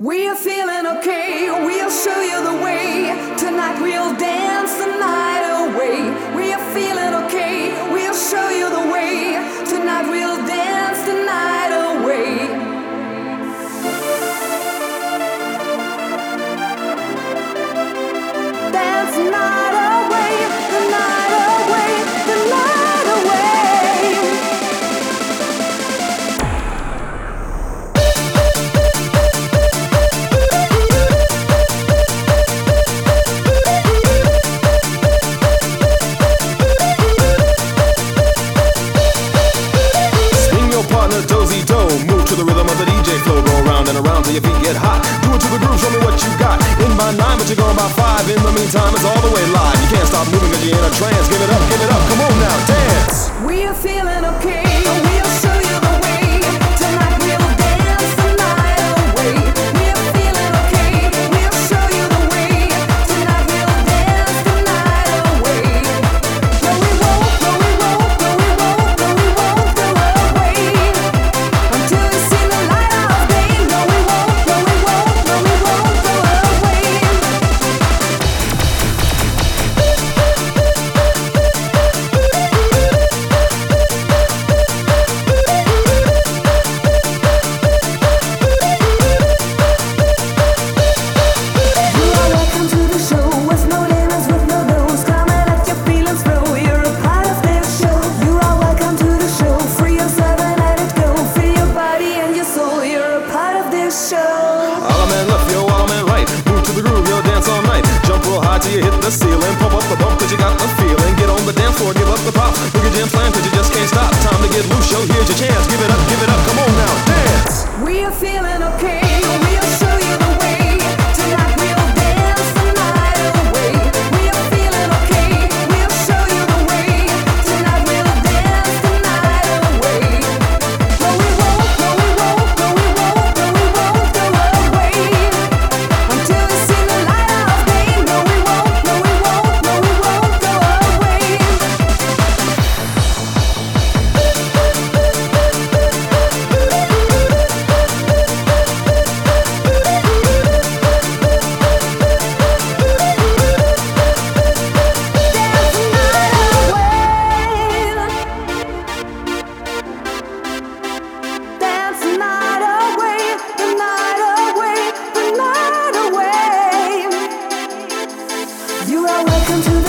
We're feeling okay, we'll show you the way. Tonight we'll dance the night away. We're feeling Move to the rhythm of the DJ flow. Go around and around till your feet get hot. Do it to the groove, show me what you got. In by nine, but you're going by five. In the meantime, it's all the way live. You can't stop moving cause you're in a trance. Give it up, give it up. Come on now, dance. We're feeling okay. We'll show you up the pop. Jam slam cause you just can't stop. Time to get loose, here's your chance. Give it up, give it up, come on now, dance. We're feeling okay.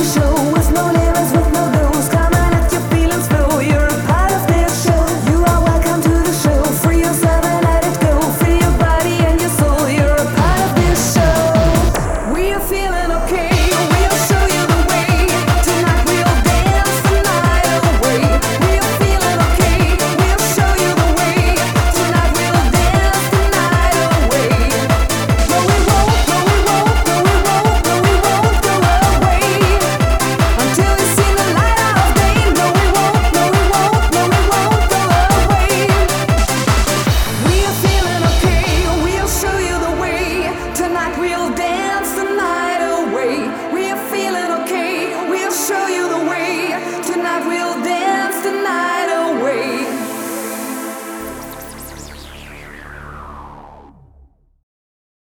show.